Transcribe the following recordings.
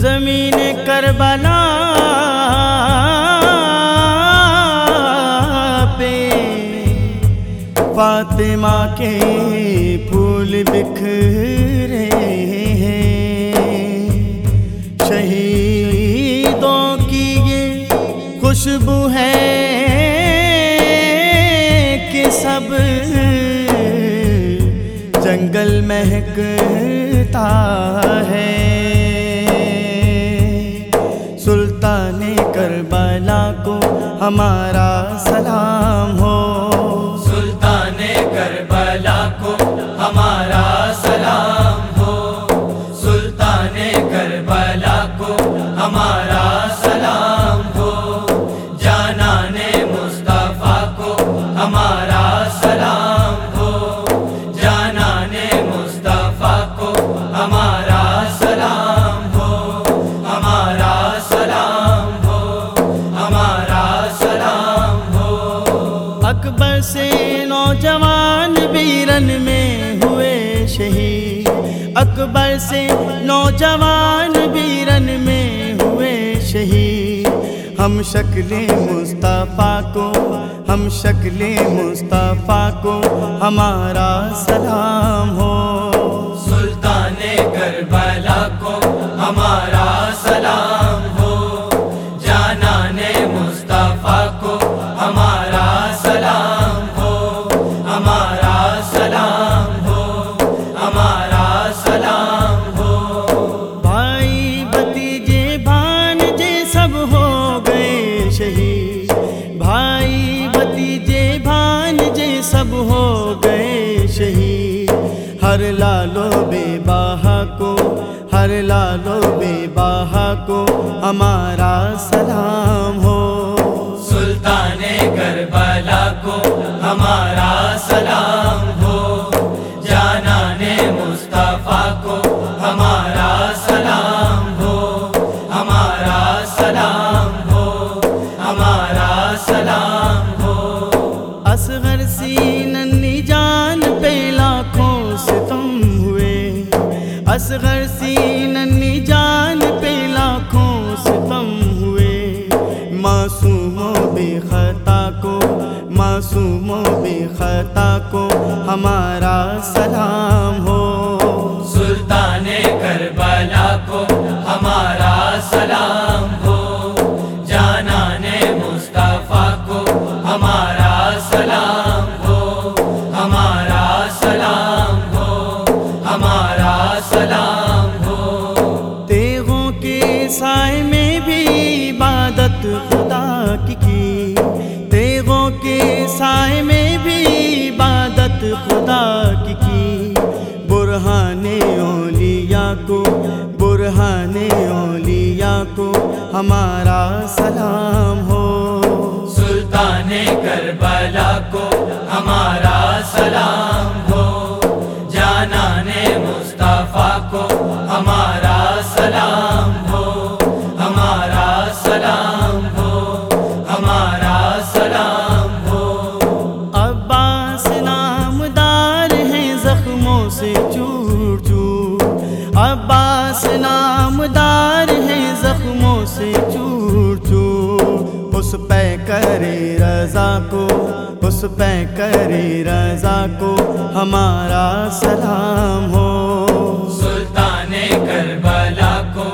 زمین کربلا پہ فاطمہ کے پھول بکھرے ہیں۔ شہیدوں کی یہ خوشبو ہے کہ سب جنگل مہکتا ہے۔ ہمارا سلام ہو۔ سلطان کربلا کو ہمارا سلام ہو۔ سلطان کربلا کو ہمارا سلام ہو۔ جانان مصطفیٰ کو ہمارا نوجوان میں ہوئے شہید۔ اکبر سے نوجوان بیرن میں ہوئے شہید۔ ہم شکل مصطفیٰ کو، ہم شکل مصطفیٰ کو ہمارا سلام ہو۔ سلطان کربلا کو ہمارا سب ہو گئے شہید۔ ہر لالو بے باہا کو، ہر لالو بے باہا کو ہمارا سلام ہو۔ سلطان کربلا کو ہمارا سلام معصوموں بے خطا کو ہمارا سلام ہو۔ سلطان کربلا کو ہمارا سلام ہو۔ جانان مصطفیٰ کو ہمارا سلام ہو۔ ہمارا سلام ہو۔ ہمارا سلام ہو۔ تیغوں کے سائے میں بھی عبادت خدا کی۔ سائے میں بھی عبادت خدا کی کی۔ برہان اولیاء کو، برہان اولیاء کو ہمارا سلام ہو۔ سلطان کربلا کو ہمارا سلام ہو۔ جانان مصطفیٰ کو ہمارا سلام پہ کرے رضا کو، اس پہ کرے رضا کو ہمارا سلام ہو۔ سلطان کربلا کو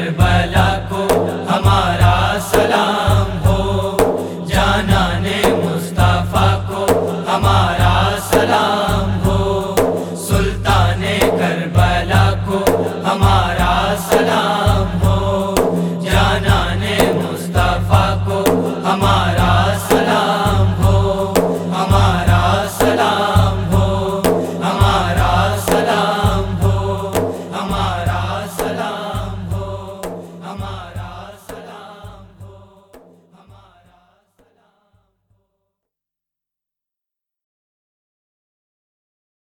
کربلا